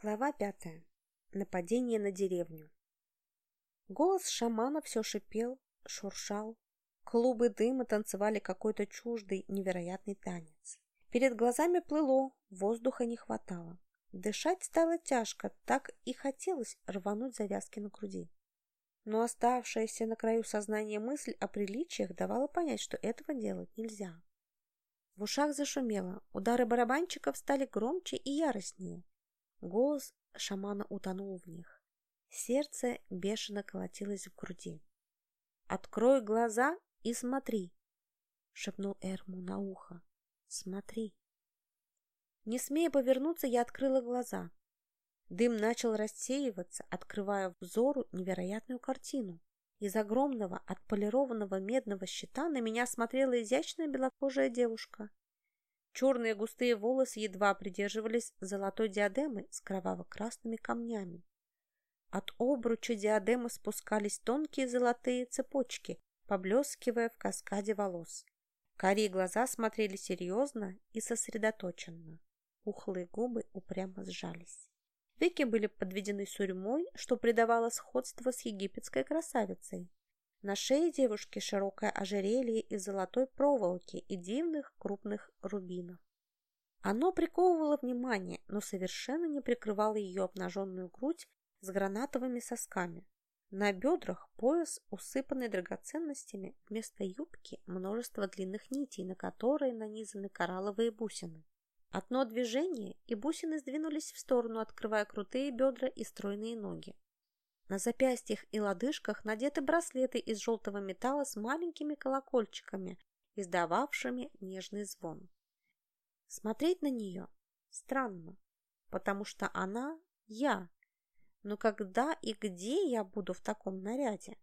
Глава пятая. Нападение на деревню. Голос шамана все шипел, шуршал. Клубы дыма танцевали какой-то чуждый, невероятный танец. Перед глазами плыло, воздуха не хватало. Дышать стало тяжко, так и хотелось рвануть завязки на груди. Но оставшаяся на краю сознания мысль о приличиях давала понять, что этого делать нельзя. В ушах зашумело, удары барабанщиков стали громче и яростнее. Голос шамана утонул в них. Сердце бешено колотилось в груди. «Открой глаза и смотри!» — шепнул Эрму на ухо. «Смотри!» Не смея повернуться, я открыла глаза. Дым начал рассеиваться, открывая взору невероятную картину. Из огромного отполированного медного щита на меня смотрела изящная белокожая девушка. Черные густые волосы едва придерживались золотой диадемы с кроваво-красными камнями. От обруча диадемы спускались тонкие золотые цепочки, поблескивая в каскаде волос. Карие глаза смотрели серьезно и сосредоточенно. Ухлые губы упрямо сжались. Веки были подведены сурьмой, что придавало сходство с египетской красавицей. На шее девушки широкое ожерелье из золотой проволоки и дивных крупных рубинов. Оно приковывало внимание, но совершенно не прикрывало ее обнаженную грудь с гранатовыми сосками. На бедрах пояс, усыпанный драгоценностями, вместо юбки множество длинных нитей, на которые нанизаны коралловые бусины. Одно движение, и бусины сдвинулись в сторону, открывая крутые бедра и стройные ноги. На запястьях и лодыжках надеты браслеты из желтого металла с маленькими колокольчиками, издававшими нежный звон. Смотреть на нее странно, потому что она я. Но когда и где я буду в таком наряде?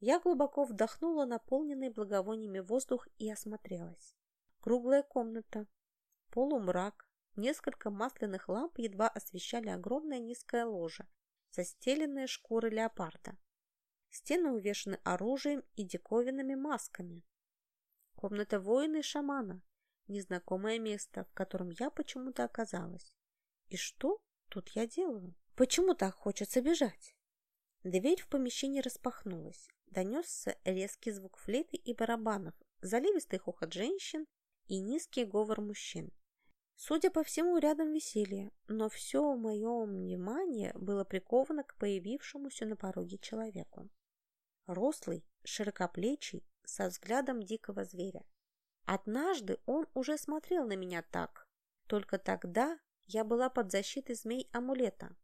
Я глубоко вдохнула наполненный благовониями воздух и осмотрелась. Круглая комната, полумрак, несколько масляных ламп едва освещали огромное низкое ложе, застеленные шкуры леопарда. Стены увешаны оружием и диковинными масками. Комната воина и шамана. Незнакомое место, в котором я почему-то оказалась. И что тут я делаю? Почему так хочется бежать? Дверь в помещении распахнулась. Донесся резкий звук флейты и барабанов, заливистый хохот женщин и низкий говор мужчин. Судя по всему, рядом веселье, но все мое внимание было приковано к появившемуся на пороге человеку. Рослый, широкоплечий, со взглядом дикого зверя. Однажды он уже смотрел на меня так, только тогда я была под защитой змей амулета.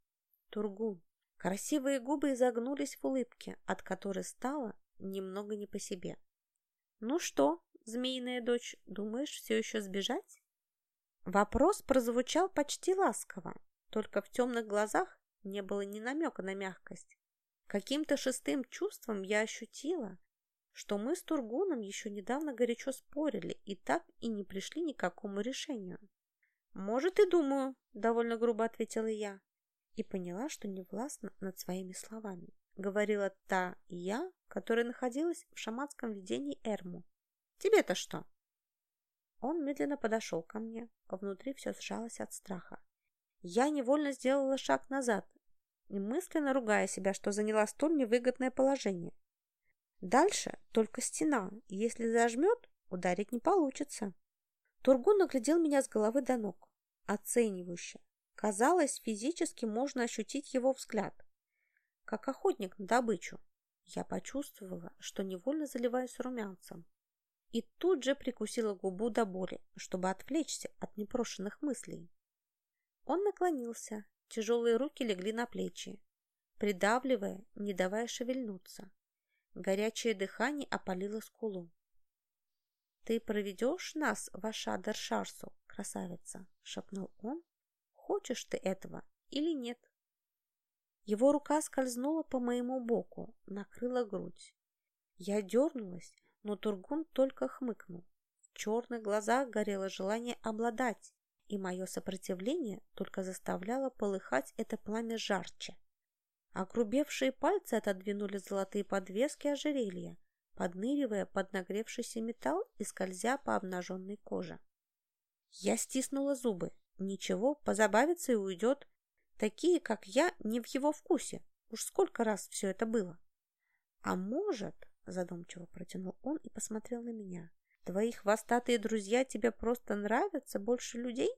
Тургун. Красивые губы изогнулись в улыбке, от которой стало немного не по себе. «Ну что, змеиная дочь, думаешь все еще сбежать?» Вопрос прозвучал почти ласково, только в темных глазах не было ни намека на мягкость. Каким-то шестым чувством я ощутила, что мы с Тургуном еще недавно горячо спорили и так и не пришли ни к какому решению. «Может, и думаю», — довольно грубо ответила я, и поняла, что не властна над своими словами. Говорила та я, которая находилась в шаманском видении Эрму. «Тебе-то что?» Он медленно подошел ко мне, внутри все сжалось от страха. Я невольно сделала шаг назад, мысленно ругая себя, что заняла столь невыгодное положение. Дальше только стена, если зажмет, ударить не получится. Тургун наглядел меня с головы до ног, оценивающе. Казалось, физически можно ощутить его взгляд, как охотник на добычу. Я почувствовала, что невольно заливаюсь румянцем и тут же прикусила губу до боли, чтобы отвлечься от непрошенных мыслей. Он наклонился, тяжелые руки легли на плечи, придавливая, не давая шевельнуться. Горячее дыхание опалило скулу. «Ты проведешь нас в Ашадер-Шарсу, красавица?» — шепнул он. «Хочешь ты этого или нет?» Его рука скользнула по моему боку, накрыла грудь. Я дернулась, но Тургун только хмыкнул. В черных глазах горело желание обладать, и мое сопротивление только заставляло полыхать это пламя жарче. Огрубевшие пальцы отодвинули золотые подвески ожерелья, подныривая под нагревшийся металл и скользя по обнаженной коже. Я стиснула зубы. Ничего, позабавится и уйдет. Такие, как я, не в его вкусе. Уж сколько раз все это было. А может, задумчиво протянул он и посмотрел на меня, твои хвостатые друзья тебе просто нравятся больше людей?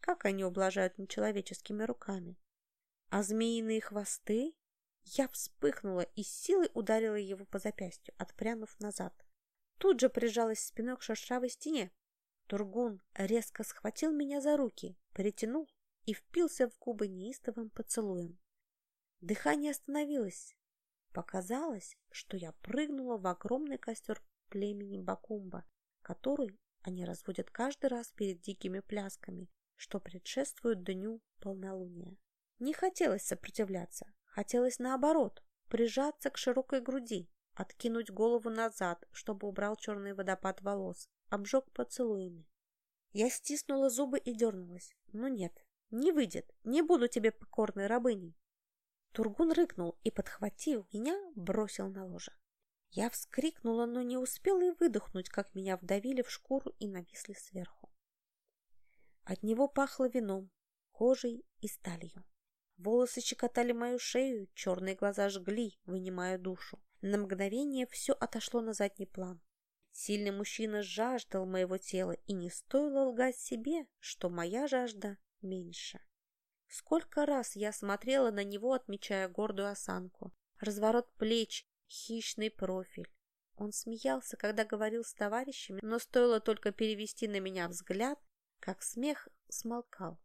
Как они ублажают нечеловеческими руками? А змеиные хвосты? Я вспыхнула и силой ударила его по запястью, отпрянув назад. Тут же прижалась спиной к шершавой стене. Тургун резко схватил меня за руки, притянул и впился в губы неистовым поцелуем. Дыхание остановилось. Показалось, что я прыгнула в огромный костер племени Бакумба, который они разводят каждый раз перед дикими плясками, что предшествует дню полнолуния. Не хотелось сопротивляться, хотелось наоборот, прижаться к широкой груди, откинуть голову назад, чтобы убрал черный водопад волос, обжег поцелуями. Я стиснула зубы и дернулась. Но нет, не выйдет, не буду тебе покорной рабыней. Тургун рыкнул и, подхватив меня, бросил на ложе. Я вскрикнула, но не успела и выдохнуть, как меня вдавили в шкуру и нависли сверху. От него пахло вином, кожей и сталью. Волосы щекотали мою шею, черные глаза жгли, вынимая душу. На мгновение все отошло на задний план. Сильный мужчина жаждал моего тела, и не стоило лгать себе, что моя жажда меньше. Сколько раз я смотрела на него, отмечая гордую осанку, разворот плеч, хищный профиль. Он смеялся, когда говорил с товарищами, но стоило только перевести на меня взгляд, как смех смолкал.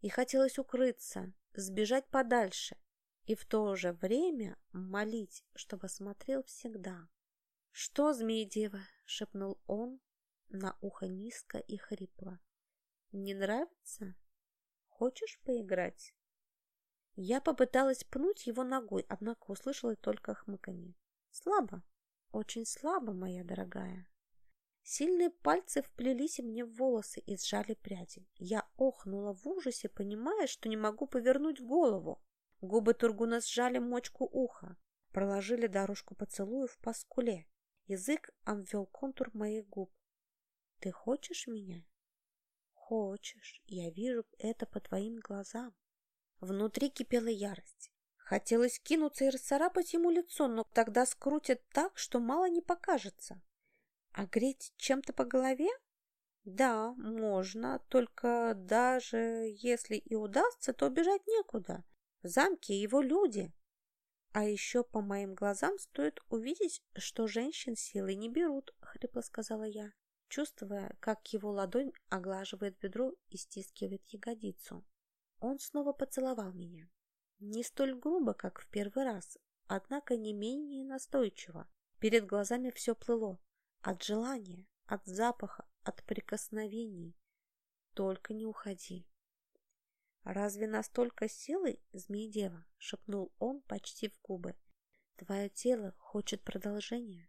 И хотелось укрыться, сбежать подальше и в то же время молить, чтобы смотрел всегда. «Что, змеи-дева?» — шепнул он на ухо низко и хрипло. «Не нравится? Хочешь поиграть?» Я попыталась пнуть его ногой, однако услышала только хмыканье. «Слабо, очень слабо, моя дорогая». Сильные пальцы вплелись мне в волосы и сжали пряди. Я охнула в ужасе, понимая, что не могу повернуть голову. Губы Тургуна сжали мочку уха, проложили дорожку поцелуев по скуле. Язык обвел контур моих губ. «Ты хочешь меня?» «Хочешь. Я вижу это по твоим глазам». Внутри кипела ярость. Хотелось кинуться и расцарапать ему лицо, но тогда скрутят так, что мало не покажется. А греть чем-то по голове? Да, можно, только даже если и удастся, то бежать некуда. В замке его люди. А еще по моим глазам стоит увидеть, что женщин силой не берут, хрипло сказала я, чувствуя, как его ладонь оглаживает бедро и стискивает ягодицу. Он снова поцеловал меня. Не столь грубо, как в первый раз, однако не менее настойчиво. Перед глазами все плыло. От желания, от запаха, от прикосновений. Только не уходи. «Разве настолько силой, змеи-дева?» — шепнул он почти в губы. «Твое тело хочет продолжения».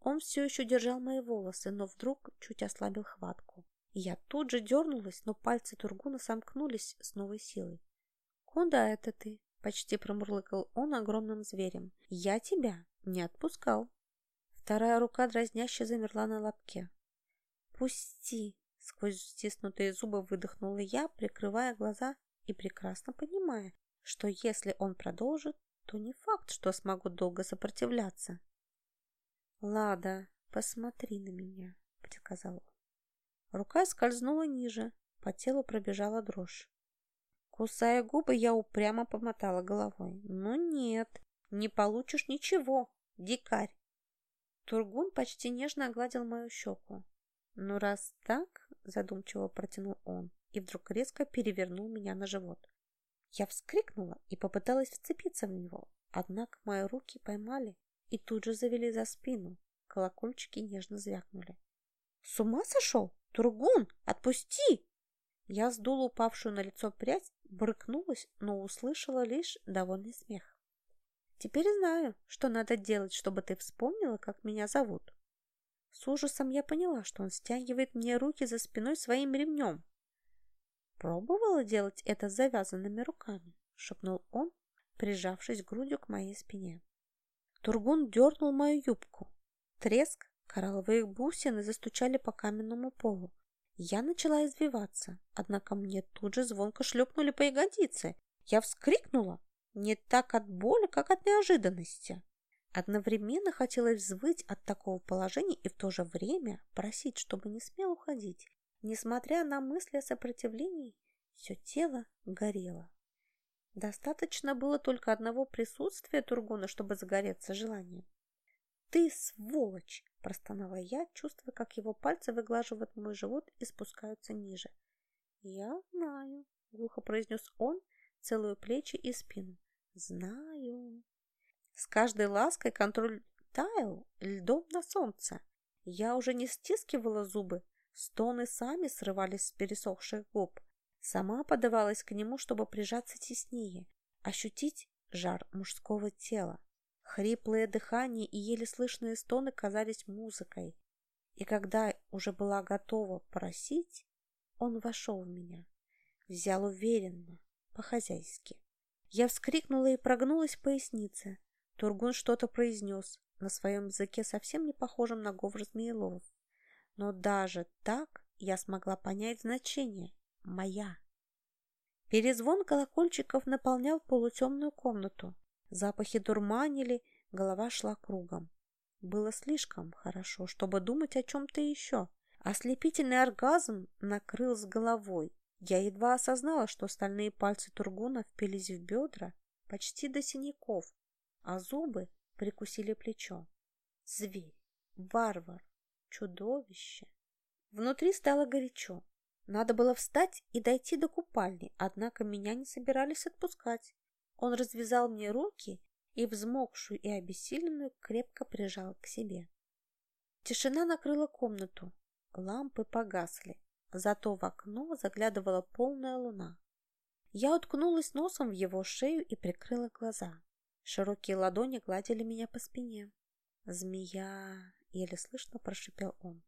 Он все еще держал мои волосы, но вдруг чуть ослабил хватку. Я тут же дернулась, но пальцы Тургуна сомкнулись с новой силой. «Куда это ты?» — почти промурлыкал он огромным зверем. «Я тебя не отпускал». Вторая рука дразняще замерла на лобке. «Пусти!» Сквозь стиснутые зубы выдохнула я, прикрывая глаза и прекрасно понимая, что если он продолжит, то не факт, что смогу долго сопротивляться. «Лада, посмотри на меня», — приказал он. Рука скользнула ниже, по телу пробежала дрожь. Кусая губы, я упрямо помотала головой. «Ну нет, не получишь ничего, дикарь!» Тургун почти нежно огладил мою щеку. «Ну, раз так, — задумчиво протянул он и вдруг резко перевернул меня на живот. Я вскрикнула и попыталась вцепиться в него, однако мои руки поймали и тут же завели за спину. Колокольчики нежно звякнули. «С ума сошел? Тургун, отпусти!» Я сдула упавшую на лицо прядь, брыкнулась, но услышала лишь довольный смех. «Теперь знаю, что надо делать, чтобы ты вспомнила, как меня зовут». С ужасом я поняла, что он стягивает мне руки за спиной своим ремнем. «Пробовала делать это с завязанными руками?» — шепнул он, прижавшись грудью к моей спине. Тургун дернул мою юбку. Треск, коралловые бусины застучали по каменному полу. Я начала извиваться, однако мне тут же звонко шлепнули по ягодице. Я вскрикнула, не так от боли, как от неожиданности. Одновременно хотелось взвыть от такого положения и в то же время просить, чтобы не смел уходить. Несмотря на мысли о сопротивлении, все тело горело. Достаточно было только одного присутствия Тургуна, чтобы загореться желанием. «Ты сволочь!» – простонала я, чувствуя, как его пальцы выглаживают мой живот и спускаются ниже. «Я знаю», – глухо произнес он, целую плечи и спину. «Знаю». С каждой лаской контроль таял льдом на солнце. Я уже не стискивала зубы, стоны сами срывались с пересохших губ. Сама подавалась к нему, чтобы прижаться теснее, ощутить жар мужского тела. Хриплое дыхание и еле слышные стоны казались музыкой. И когда уже была готова просить, он вошел в меня, взял уверенно, по-хозяйски. Я вскрикнула и прогнулась в пояснице. Тургун что-то произнес, на своем языке совсем не похожем на говор змеелов. Но даже так я смогла понять значение моя. Перезвон колокольчиков наполнял полутемную комнату. Запахи дурманили, голова шла кругом. Было слишком хорошо, чтобы думать о чем-то еще. Ослепительный оргазм накрыл с головой. Я едва осознала, что стальные пальцы Тургуна впились в бедра почти до синяков, а зубы прикусили плечо. Зверь, варвар, чудовище. Внутри стало горячо. Надо было встать и дойти до купальни, однако меня не собирались отпускать. Он развязал мне руки и, взмокшую и обессиленную, крепко прижал к себе. Тишина накрыла комнату. Лампы погасли, зато в окно заглядывала полная луна. Я уткнулась носом в его шею и прикрыла глаза. Широкие ладони гладили меня по спине. «Змея!» — еле слышно прошипел он.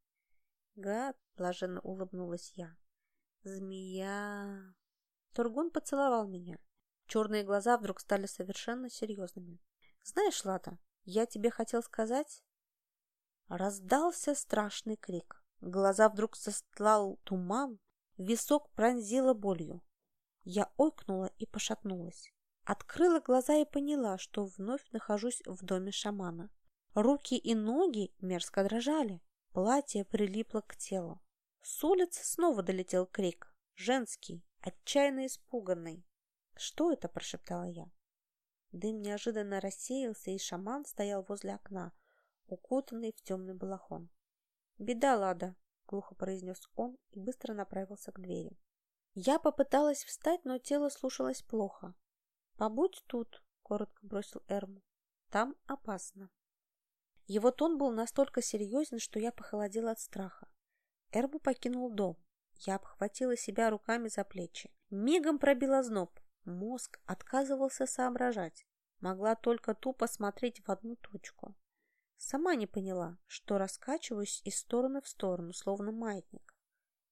«Гад!» — блаженно улыбнулась я. Змея. Тургун поцеловал меня. Черные глаза вдруг стали совершенно серьезными. Знаешь, Лата, я тебе хотел сказать... Раздался страшный крик. Глаза вдруг застлал туман, висок пронзило болью. Я ойкнула и пошатнулась. Открыла глаза и поняла, что вновь нахожусь в доме шамана. Руки и ноги мерзко дрожали. Платье прилипло к телу. С улицы снова долетел крик. Женский, отчаянно испуганный. «Что это?» – прошептала я. Дым неожиданно рассеялся, и шаман стоял возле окна, укутанный в темный балахон. «Беда, Лада!» – глухо произнес он и быстро направился к двери. Я попыталась встать, но тело слушалось плохо. «Побудь тут», — коротко бросил Эрму. «Там опасно». Его тон был настолько серьезен, что я похолодела от страха. Эрбу покинул дом. Я обхватила себя руками за плечи. Мигом пробила зноб. Мозг отказывался соображать. Могла только тупо смотреть в одну точку. Сама не поняла, что раскачиваюсь из стороны в сторону, словно маятник.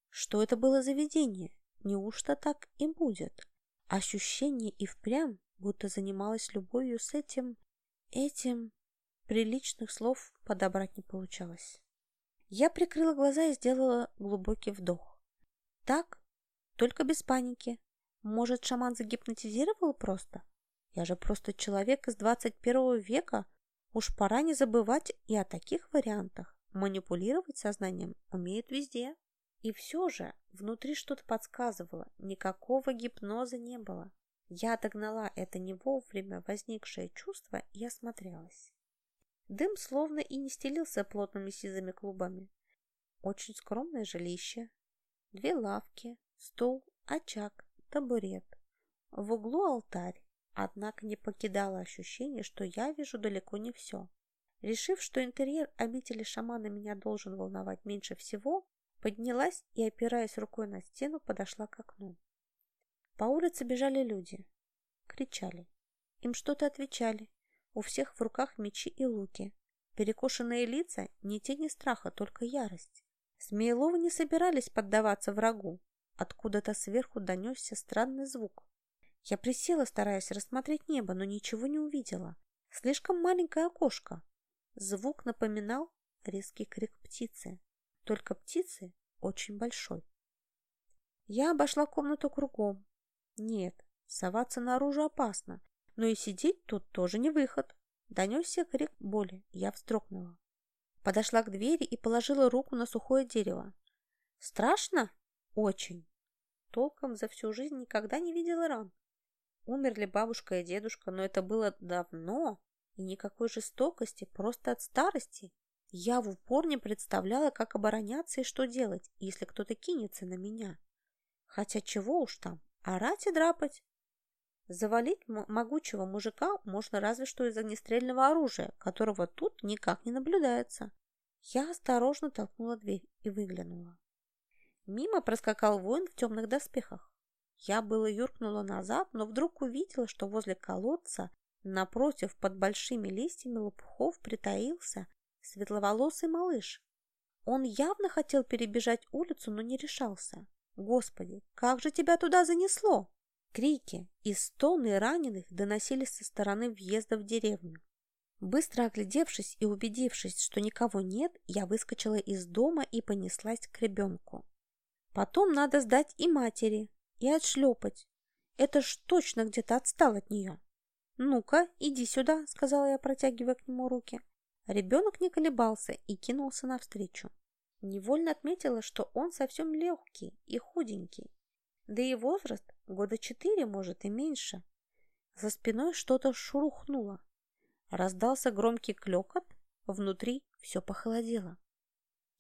Что это было за видение? Неужто так и будет? Ощущение и впрямь, будто занималась любовью с этим... Этим... Приличных слов подобрать не получалось. Я прикрыла глаза и сделала глубокий вдох. Так, только без паники. Может, шаман загипнотизировал просто? Я же просто человек из 21 века. Уж пора не забывать и о таких вариантах. Манипулировать сознанием умеют везде. И все же внутри что-то подсказывало. Никакого гипноза не было. Я отогнала это не вовремя возникшее чувство и осмотрелась. Дым словно и не стелился плотными сизыми клубами. Очень скромное жилище. Две лавки, стол, очаг, табурет. В углу алтарь. Однако не покидало ощущение, что я вижу далеко не все. Решив, что интерьер обители шамана меня должен волновать меньше всего, поднялась и, опираясь рукой на стену, подошла к окну. По улице бежали люди. Кричали. Им что-то отвечали. У всех в руках мечи и луки. Перекошенные лица – ни тени страха, только ярость. Смееловы не собирались поддаваться врагу. Откуда-то сверху донесся странный звук. Я присела, стараясь рассмотреть небо, но ничего не увидела. Слишком маленькое окошко. Звук напоминал резкий крик птицы. Только птицы очень большой. Я обошла комнату кругом. Нет, соваться наружу опасно, но и сидеть тут тоже не выход. Донесся крик боли, я вздрогнула. Подошла к двери и положила руку на сухое дерево. Страшно? Очень. Толком за всю жизнь никогда не видела ран. Умерли бабушка и дедушка, но это было давно, и никакой жестокости, просто от старости. Я в упор не представляла, как обороняться и что делать, если кто-то кинется на меня. Хотя чего уж там, орать и драпать. Завалить могучего мужика можно разве что из огнестрельного оружия, которого тут никак не наблюдается. Я осторожно толкнула дверь и выглянула. Мимо проскакал воин в темных доспехах. Я было юркнула назад, но вдруг увидела, что возле колодца, напротив, под большими листьями лопухов, притаился светловолосый малыш. Он явно хотел перебежать улицу, но не решался. Господи, как же тебя туда занесло? Крики и стоны раненых доносились со стороны въезда в деревню. Быстро оглядевшись и убедившись, что никого нет, я выскочила из дома и понеслась к ребенку. Потом надо сдать и матери, и отшлепать. Это ж точно где-то отстал от нее. «Ну-ка, иди сюда», — сказала я, протягивая к нему руки. Ребенок не колебался и кинулся навстречу. Невольно отметила, что он совсем легкий и худенький. Да и возраст года четыре, может, и меньше. За спиной что-то шурухнуло. Раздался громкий клекот, внутри все похолодело.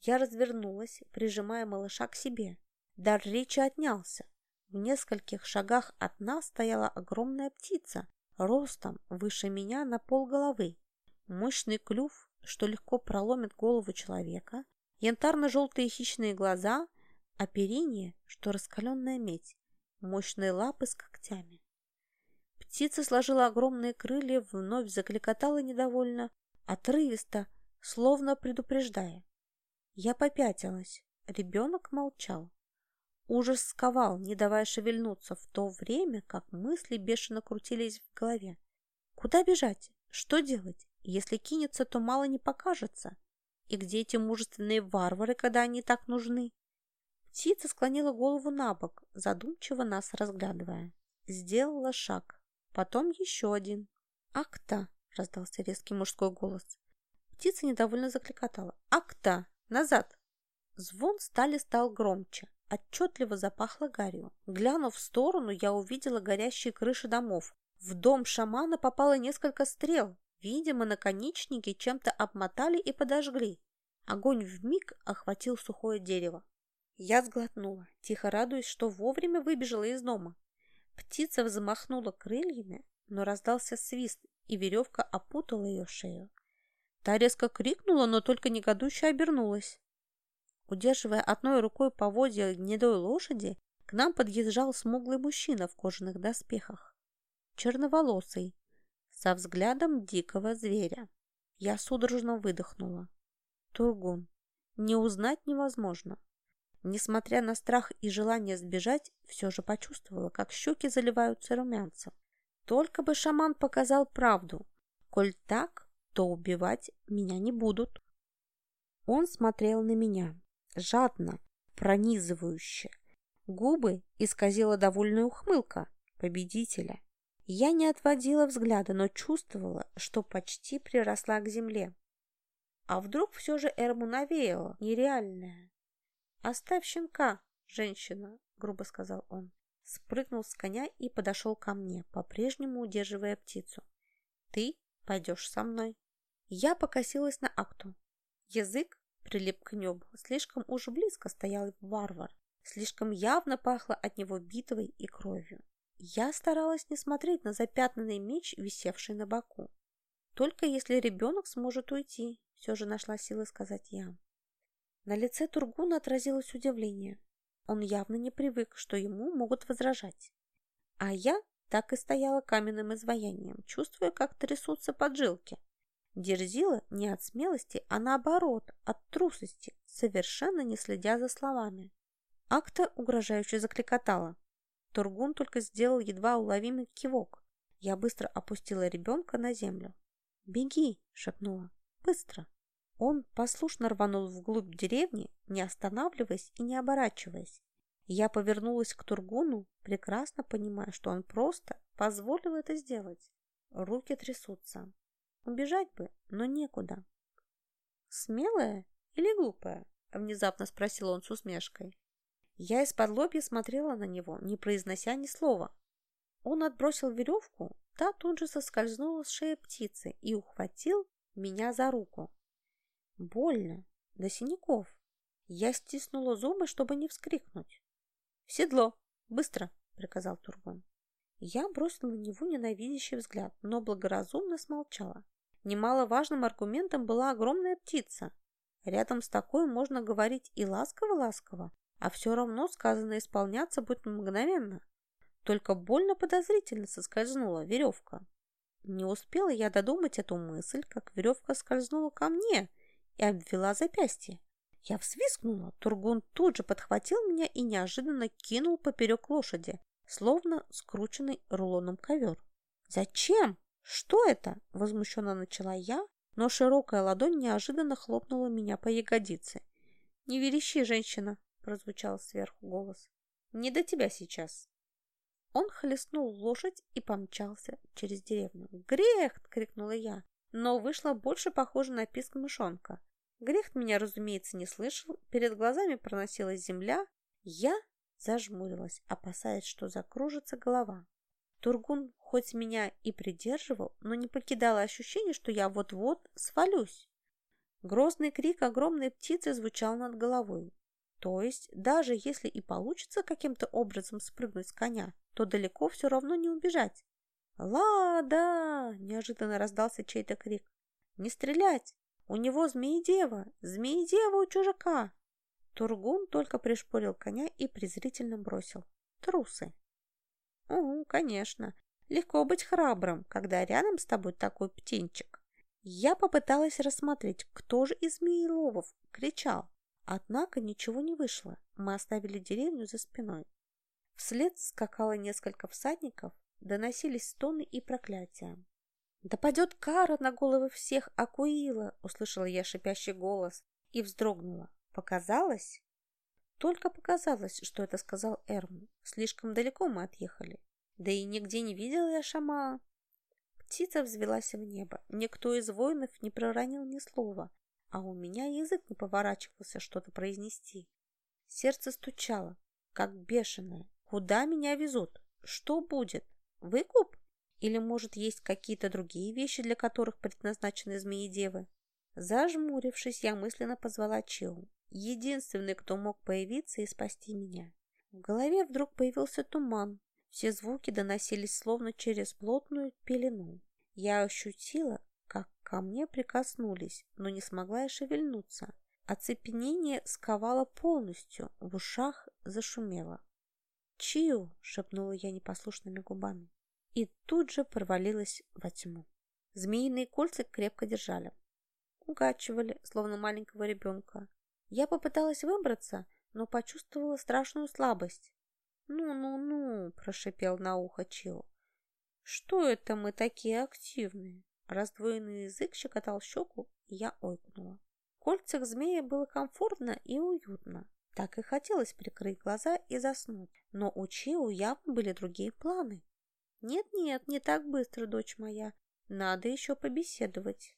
Я развернулась, прижимая малыша к себе. Дар речи отнялся. В нескольких шагах от нас стояла огромная птица, ростом выше меня на пол головы. Мощный клюв, что легко проломит голову человека, янтарно-желтые хищные глаза — оперение, что раскаленная медь, мощные лапы с когтями. Птица сложила огромные крылья, вновь закликотала недовольно, отрывисто, словно предупреждая. Я попятилась. Ребенок молчал. Ужас сковал, не давая шевельнуться, в то время как мысли бешено крутились в голове. Куда бежать? Что делать? Если кинется, то мало не покажется. И где эти мужественные варвары, когда они так нужны? Птица склонила голову на бок, задумчиво нас разглядывая. Сделала шаг, потом еще один. «Акта!» — раздался резкий мужской голос. Птица недовольно закликотала. «Акта! Назад!» Звон стали стал громче. Отчетливо запахло гарью. Глянув в сторону, я увидела горящие крыши домов. В дом шамана попало несколько стрел. Видимо, наконечники чем-то обмотали и подожгли. Огонь вмиг охватил сухое дерево. Я сглотнула, тихо радуясь, что вовремя выбежала из дома. Птица взмахнула крыльями, но раздался свист, и веревка опутала ее шею. Та резко крикнула, но только негодуще обернулась. Удерживая одной рукой поводья гнедой лошади, к нам подъезжал смуглый мужчина в кожаных доспехах. Черноволосый, со взглядом дикого зверя. Я судорожно выдохнула. Тургун. Не узнать невозможно. Несмотря на страх и желание сбежать, все же почувствовала, как щеки заливаются румянцем. Только бы шаман показал правду. Коль так, то убивать меня не будут. Он смотрел на меня, жадно, пронизывающе. Губы исказила довольная ухмылка победителя. Я не отводила взгляда, но чувствовала, что почти приросла к земле. А вдруг все же Эрму навеяло нереальное? «Оставь щенка, женщина», — грубо сказал он. Спрыгнул с коня и подошел ко мне, по-прежнему удерживая птицу. «Ты пойдешь со мной». Я покосилась на акту. Язык прилип к небу. Слишком уж близко стоял варвар. Слишком явно пахло от него битвой и кровью. Я старалась не смотреть на запятнанный меч, висевший на боку. Только если ребенок сможет уйти, все же нашла силы сказать я. На лице Тургуна отразилось удивление. Он явно не привык, что ему могут возражать. А я так и стояла каменным изваянием, чувствуя, как трясутся поджилки. Дерзила не от смелости, а наоборот, от трусости, совершенно не следя за словами. Акта угрожающе закликотала. Тургун только сделал едва уловимый кивок. Я быстро опустила ребенка на землю. «Беги!» — шепнула. «Быстро!» Он послушно рванул вглубь деревни, не останавливаясь и не оборачиваясь. Я повернулась к Тургуну, прекрасно понимая, что он просто позволил это сделать. Руки трясутся. Убежать бы, но некуда. «Смелая или глупая?» – внезапно спросил он с усмешкой. Я из-под лобья смотрела на него, не произнося ни слова. Он отбросил веревку, та тут же соскользнула с шеи птицы и ухватил меня за руку. Больно, до синяков. Я стиснула зубы, чтобы не вскрикнуть. «В седло! Быстро!» — приказал Тургун. Я бросила на него ненавидящий взгляд, но благоразумно смолчала. Немаловажным аргументом была огромная птица. Рядом с такой можно говорить и ласково-ласково, а все равно сказанное исполняться будет мгновенно. Только больно подозрительно соскользнула веревка. Не успела я додумать эту мысль, как веревка скользнула ко мне и обвела запястье. Я взвискнула, Тургун тут же подхватил меня и неожиданно кинул поперек лошади, словно скрученный рулоном ковер. «Зачем? Что это?» – возмущенно начала я, но широкая ладонь неожиданно хлопнула меня по ягодице. «Не верещи, женщина!» – прозвучал сверху голос. «Не до тебя сейчас!» Он хлестнул лошадь и помчался через деревню. «Грехт!» — крикнула я, но вышла больше похоже на писк мышонка. Грехт меня, разумеется, не слышал, перед глазами проносилась земля. Я зажмурилась, опасаясь, что закружится голова. Тургун хоть меня и придерживал, но не покидало ощущение, что я вот-вот свалюсь. Грозный крик огромной птицы звучал над головой. То есть, даже если и получится каким-то образом спрыгнуть с коня, то далеко все равно не убежать. «Лада!» – неожиданно раздался чей-то крик. «Не стрелять! У него змеи-дева! Змеи-дева у чужака!» Тургун только пришпорил коня и презрительно бросил. «Трусы!» «Угу, конечно. Легко быть храбрым, когда рядом с тобой такой птенчик». Я попыталась рассмотреть, кто же из змееловов кричал. Однако ничего не вышло. Мы оставили деревню за спиной. Вслед скакало несколько всадников, доносились стоны и проклятия. «Да падет кара на головы всех Акуила!» — услышала я шипящий голос и вздрогнула. «Показалось?» Только показалось, что это сказал Эрм. Слишком далеко мы отъехали. Да и нигде не видела я Шама. Птица взвелась в небо. Никто из воинов не проронил ни слова, а у меня язык не поворачивался что-то произнести. Сердце стучало, как бешеное. Куда меня везут? Что будет? Выкуп? Или, может, есть какие-то другие вещи, для которых предназначены змеи-девы? Зажмурившись, я мысленно позвала Чиу. Единственный, кто мог появиться и спасти меня. В голове вдруг появился туман. Все звуки доносились словно через плотную пелену. Я ощутила, как ко мне прикоснулись, но не смогла и шевельнуться. Оцепенение сковало полностью, в ушах зашумело. «Чию!» — шепнула я непослушными губами. И тут же провалилась во тьму. Змеиные кольца крепко держали. Угачивали, словно маленького ребенка. Я попыталась выбраться, но почувствовала страшную слабость. «Ну-ну-ну!» – прошипел на ухо Чио. «Что это мы такие активные?» Раздвоенный язык щекотал щеку, и я ойкнула. В кольцах змея было комфортно и уютно. Так и хотелось прикрыть глаза и заснуть, но у Чиу явно были другие планы. «Нет-нет, не так быстро, дочь моя. Надо еще побеседовать».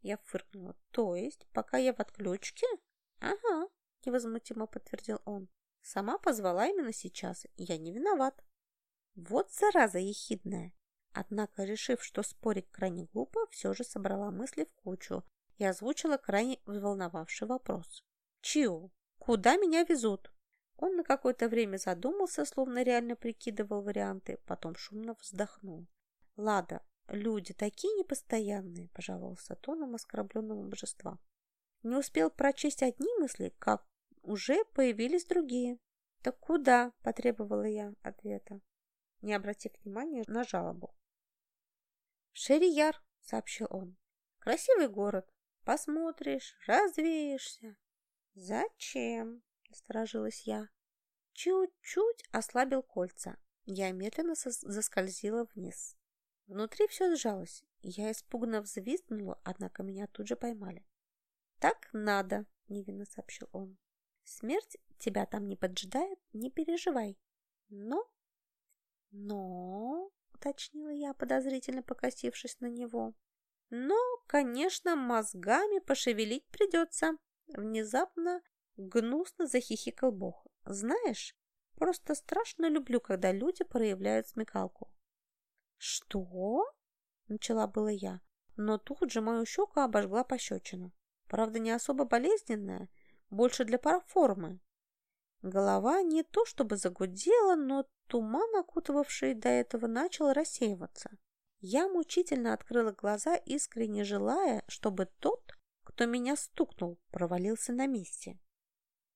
Я фыркнула. «То есть, пока я в отключке?» «Ага», — невозмутимо подтвердил он. «Сама позвала именно сейчас. Я не виноват». Вот зараза ехидная. Однако, решив, что спорить крайне глупо, все же собрала мысли в кучу и озвучила крайне взволновавший вопрос. «Чиу, Куда меня везут? Он на какое-то время задумался, словно реально прикидывал варианты, потом шумно вздохнул. Лада, люди такие непостоянные, пожаловался тоном оскорбленного божества. Не успел прочесть одни мысли, как уже появились другие. «Так куда?» – потребовала я ответа, не обратив внимания на жалобу. «Шерияр», – сообщил он. «Красивый город. Посмотришь, развеешься. «Зачем?» – насторожилась я. Чуть-чуть ослабил кольца. Я медленно заскользила вниз. Внутри все сжалось. Я испуганно взвизгнула, однако меня тут же поймали. «Так надо», – невинно сообщил он. «Смерть тебя там не поджидает, не переживай. Но... Но... уточнила я, подозрительно покосившись на него. Но, конечно, мозгами пошевелить придется. Внезапно гнусно захихикал Бог. Знаешь, просто страшно люблю, когда люди проявляют смекалку. Что? Начала было я, но тут же мою щеку обожгла пощечина. Правда, не особо болезненная, больше для парформы. Голова не то чтобы загудела, но туман, окутывавший до этого, начал рассеиваться. Я мучительно открыла глаза, искренне желая, чтобы тот, кто меня стукнул, провалился на месте.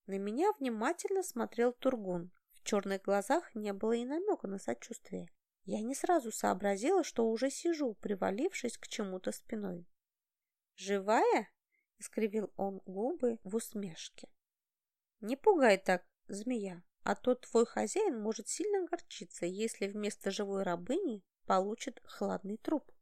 На меня внимательно смотрел Тургун. В черных глазах не было и намека на сочувствие. Я не сразу сообразила, что уже сижу, привалившись к чему-то спиной. «Живая?» — искривил он губы в усмешке. «Не пугай так, змея, а то твой хозяин может сильно огорчиться, если вместо живой рабыни получит хладный труп.